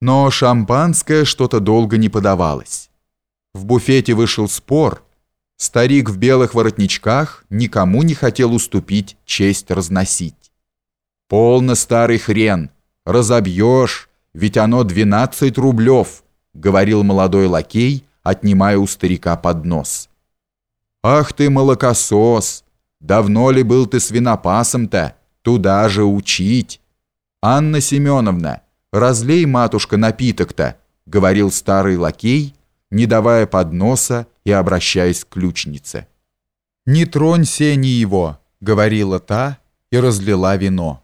Но шампанское что-то долго не подавалось. В буфете вышел спор. Старик в белых воротничках никому не хотел уступить честь разносить. «Полно, старый хрен, разобьешь, ведь оно 12 рублев», говорил молодой лакей, отнимая у старика поднос. «Ах ты, молокосос! Давно ли был ты свинопасом-то? Туда же учить!» «Анна Семеновна, разлей, матушка, напиток-то», — говорил старый лакей, не давая подноса и обращаясь к ключнице. «Не тронь сени его», — говорила та и разлила вино.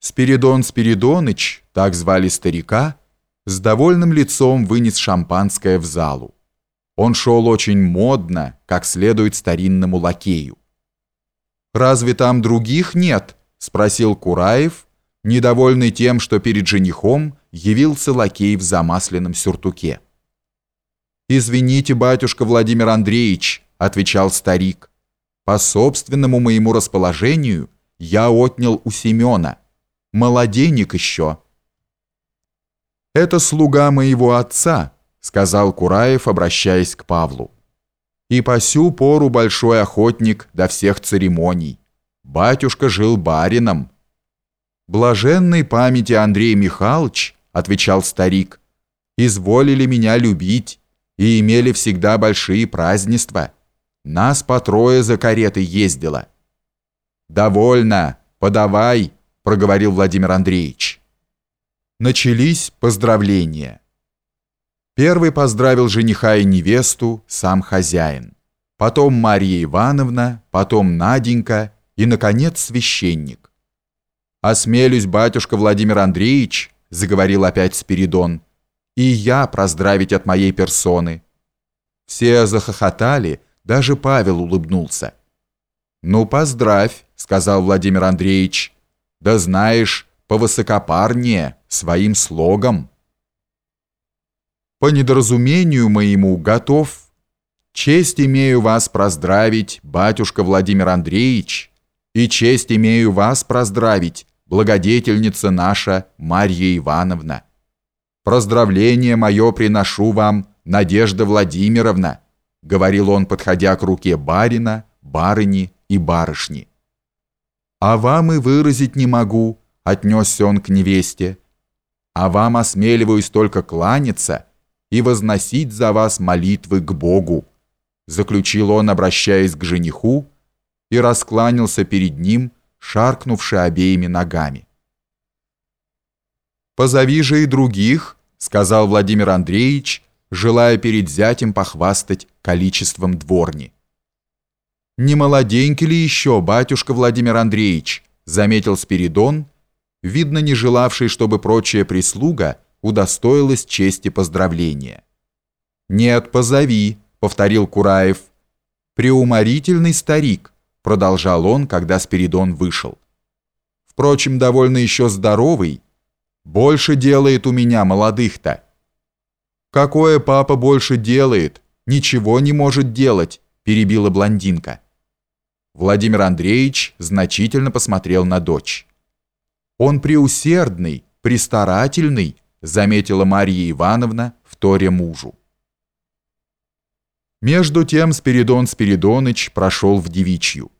Спиридон Спиридоныч, так звали старика, с довольным лицом вынес шампанское в залу. Он шел очень модно, как следует старинному лакею. «Разве там других нет?» — спросил Кураев, недовольный тем, что перед женихом явился лакей в замасленном сюртуке. «Извините, батюшка Владимир Андреевич», — отвечал старик, «по собственному моему расположению я отнял у Семена. Молоденек еще». «Это слуга моего отца», — сказал Кураев, обращаясь к Павлу. «И по сю пору большой охотник до всех церемоний. Батюшка жил барином». «Блаженной памяти Андрей Михайлович», — отвечал старик, «изволили меня любить и имели всегда большие празднества. Нас по трое за каретой ездило». «Довольно, подавай», — проговорил Владимир Андреевич. Начались поздравления. Первый поздравил жениха и невесту сам хозяин, потом Марья Ивановна, потом Наденька и, наконец, священник. «Осмелюсь, батюшка Владимир Андреевич», — заговорил опять Спиридон, «и я проздравить от моей персоны». Все захохотали, даже Павел улыбнулся. «Ну, поздравь», — сказал Владимир Андреевич, «да знаешь, повысокопарнее, своим слогом». «По недоразумению моему готов. Честь имею вас проздравить, батюшка Владимир Андреевич, и честь имею вас проздравить, благодетельница наша Марья Ивановна. Поздравление мое приношу вам, Надежда Владимировна, говорил он, подходя к руке барина, барыни и барышни. А вам и выразить не могу, отнесся он к невесте. А вам осмеливаюсь только кланяться и возносить за вас молитвы к Богу, заключил он, обращаясь к жениху, и раскланялся перед ним, шаркнувши обеими ногами. «Позови же и других», — сказал Владимир Андреевич, желая перед зятем похвастать количеством дворни. «Не молоденький ли еще, батюшка Владимир Андреевич?» — заметил Спиридон, видно, не желавший, чтобы прочая прислуга удостоилась чести поздравления. «Нет, позови», — повторил Кураев. «Преуморительный старик, продолжал он, когда Спиридон вышел. Впрочем, довольно еще здоровый. Больше делает у меня молодых-то. Какое папа больше делает? Ничего не может делать, перебила блондинка. Владимир Андреевич значительно посмотрел на дочь. Он преусердный, пристарательный, заметила Марья Ивановна, вторя мужу. Между тем Спиридон Спиридоныч прошел в девичью.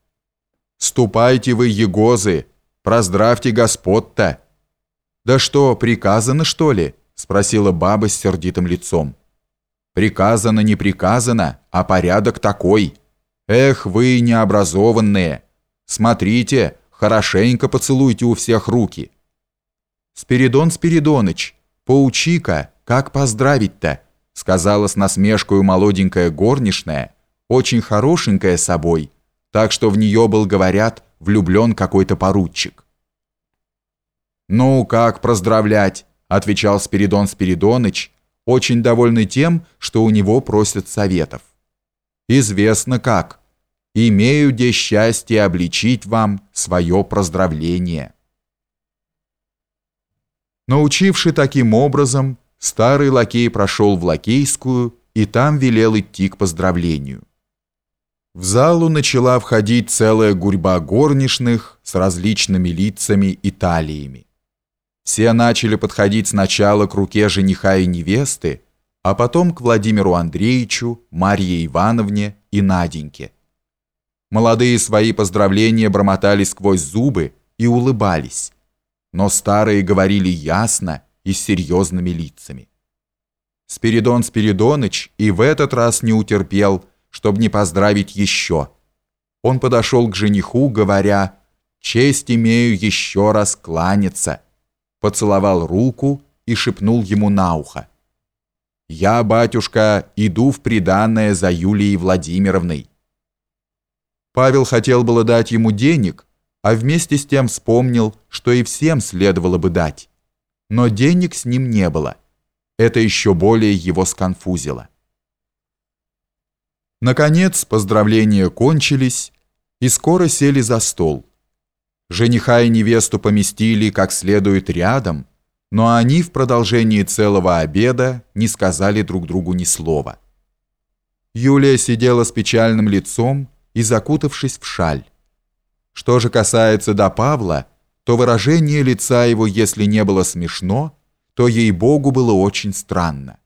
Ступайте вы, егозы, проздравьте господ-то. Да что, приказано, что ли? Спросила баба с сердитым лицом. Приказано, не приказано, а порядок такой. Эх, вы необразованные. Смотрите, хорошенько поцелуйте у всех руки. Спиридон Спиридоныч, поучи-ка, как поздравить-то? Сказала с насмешкой молоденькая горничная, очень хорошенькая собой, так что в нее был, говорят, влюблен какой-то поручик. «Ну, как поздравлять?» – отвечал Спиридон Спиридоныч, очень довольный тем, что у него просят советов. «Известно как. Имею де счастье обличить вам свое поздравление». Научивший таким образом, старый лакей прошел в лакейскую и там велел идти к поздравлению. В залу начала входить целая гурьба горничных с различными лицами и талиями. Все начали подходить сначала к руке жениха и невесты, а потом к Владимиру Андреевичу, Марье Ивановне и Наденьке. Молодые свои поздравления бормотали сквозь зубы и улыбались, но старые говорили ясно и с серьезными лицами. Спиридон Спиридоныч и в этот раз не утерпел, чтобы не поздравить еще. Он подошел к жениху, говоря «Честь имею еще раз кланяться», поцеловал руку и шепнул ему на ухо. «Я, батюшка, иду в приданное за Юлией Владимировной». Павел хотел было дать ему денег, а вместе с тем вспомнил, что и всем следовало бы дать. Но денег с ним не было. Это еще более его сконфузило. Наконец, поздравления кончились, и скоро сели за стол. Жениха и невесту поместили как следует рядом, но они в продолжении целого обеда не сказали друг другу ни слова. Юлия сидела с печальным лицом и закутавшись в шаль. Что же касается до Павла, то выражение лица его, если не было смешно, то ей-богу было очень странно.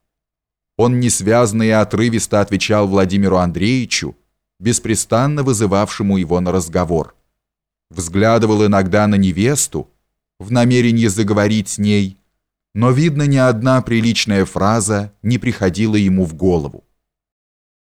Он несвязно и отрывисто отвечал Владимиру Андреевичу, беспрестанно вызывавшему его на разговор. Взглядывал иногда на невесту, в намерении заговорить с ней, но, видно, ни одна приличная фраза не приходила ему в голову.